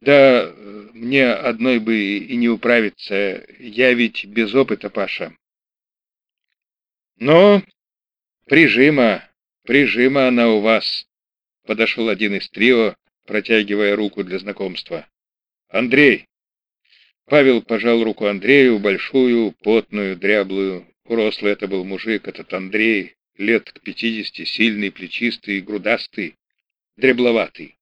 Да мне одной бы и не управиться, я ведь без опыта, Паша. Но прижима, прижима она у вас, подошел один из трио, протягивая руку для знакомства. Андрей. Павел пожал руку Андрею, большую, потную, дряблую. Урослый это был мужик, этот Андрей, лет к пятидесяти, сильный, плечистый, грудастый, дребловатый.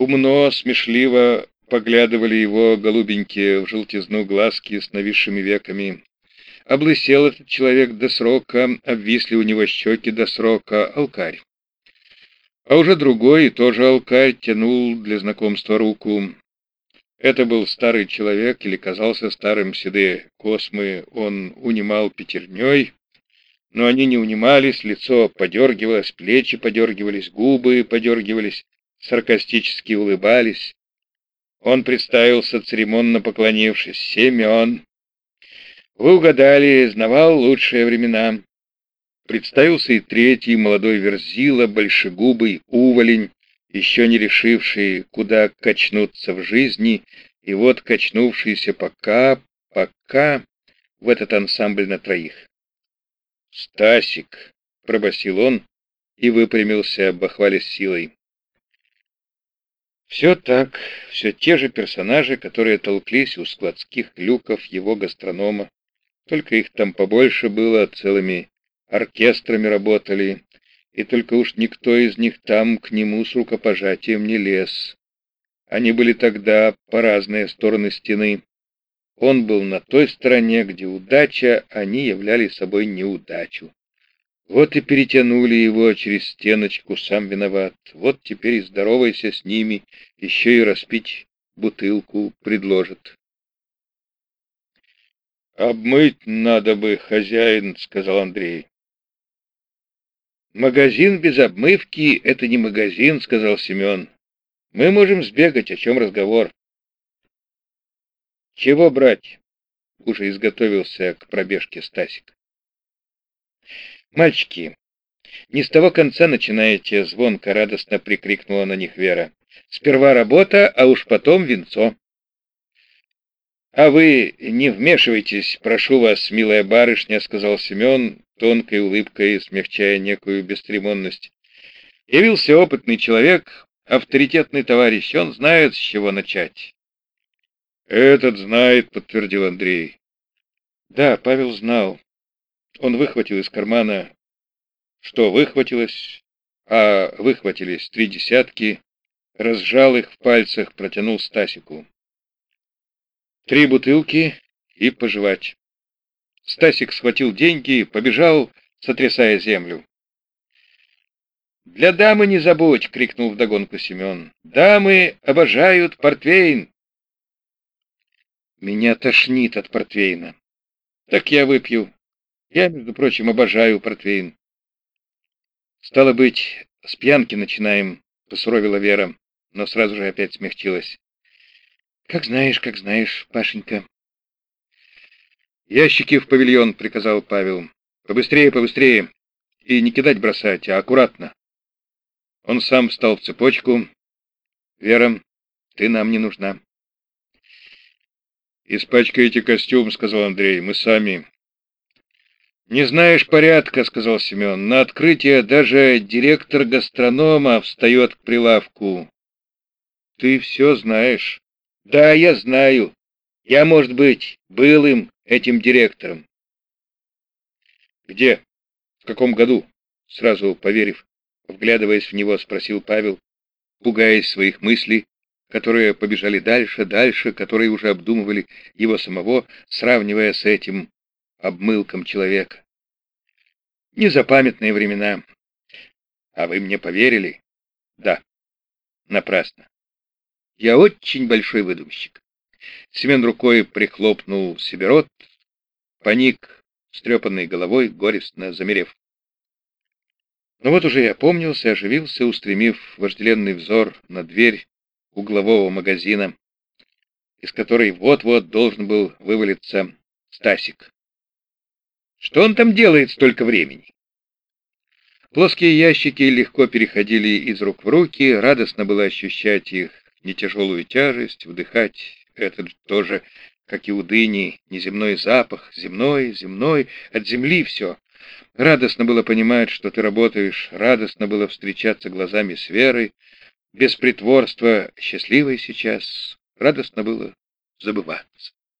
Умно, смешливо поглядывали его голубенькие в желтизну глазки с нависшими веками. Облысел этот человек до срока, обвисли у него щеки до срока, алкарь. А уже другой, тоже алкарь, тянул для знакомства руку. Это был старый человек или казался старым седые космы. Он унимал пятерней, но они не унимались, лицо подергивалось, плечи подергивались, губы подергивались, саркастически улыбались. Он представился, церемонно поклонившись. «Семен!» «Вы угадали, знавал лучшие времена». Представился и третий, молодой верзила, большегубый уволень, еще не решивший, куда качнуться в жизни, и вот качнувшийся пока, пока в этот ансамбль на троих. «Стасик!» — пробасил он и выпрямился, бахвалясь силой. Все так, все те же персонажи, которые толклись у складских люков его гастронома, только их там побольше было, целыми оркестрами работали, и только уж никто из них там к нему с рукопожатием не лез. Они были тогда по разные стороны стены. Он был на той стороне, где удача, они являли собой неудачу. Вот и перетянули его через стеночку, сам виноват. Вот теперь и здоровайся с ними, еще и распить бутылку предложат. «Обмыть надо бы, хозяин», — сказал Андрей. «Магазин без обмывки — это не магазин», — сказал Семен. «Мы можем сбегать, о чем разговор». «Чего брать?» — уже изготовился к пробежке Стасик. «Мальчики, не с того конца начинаете!» — звонко радостно прикрикнула на них Вера. «Сперва работа, а уж потом венцо!» «А вы не вмешивайтесь, прошу вас, милая барышня», — сказал Семен, тонкой улыбкой смягчая некую бесцеремонность. «Явился опытный человек, авторитетный товарищ, он знает, с чего начать». «Этот знает», — подтвердил Андрей. Да, Павел знал. Он выхватил из кармана, что выхватилось, а выхватились три десятки, разжал их в пальцах, протянул Стасику. Три бутылки и пожевать. Стасик схватил деньги побежал, сотрясая землю. «Для дамы не забудь!» — крикнул вдогонку Семен. «Дамы обожают портвейн!» «Меня тошнит от портвейна. Так я выпью. Я, между прочим, обожаю портвейн. Стало быть, с пьянки начинаем, посуровила Вера, но сразу же опять смягчилась. Как знаешь, как знаешь, Пашенька. Ящики в павильон, приказал Павел. Побыстрее, побыстрее. И не кидать бросать, а аккуратно. Он сам встал в цепочку. Вера, ты нам не нужна. «Испачкаете костюм», — сказал Андрей, — «мы сами». «Не знаешь порядка», — сказал Семен. «На открытие даже директор гастронома встает к прилавку». «Ты все знаешь». «Да, я знаю. Я, может быть, был им, этим директором». «Где? В каком году?» Сразу поверив, вглядываясь в него, спросил Павел, пугаясь своих мыслей, которые побежали дальше, дальше, которые уже обдумывали его самого, сравнивая с этим обмылком человека. Незапамятные времена. А вы мне поверили? Да. Напрасно. Я очень большой выдумщик. Семен рукой прихлопнул себе рот, паник, стрепанной головой, горестно замерев. Но вот уже я опомнился, оживился, устремив вожделенный взор на дверь углового магазина, из которой вот-вот должен был вывалиться Стасик. Что он там делает столько времени? Плоские ящики легко переходили из рук в руки, радостно было ощущать их нетяжелую тяжесть, вдыхать этот тоже, как и у дыни, неземной запах, земной, земной, от земли все. Радостно было понимать, что ты работаешь, радостно было встречаться глазами с Верой, без притворства, счастливой сейчас, радостно было забываться.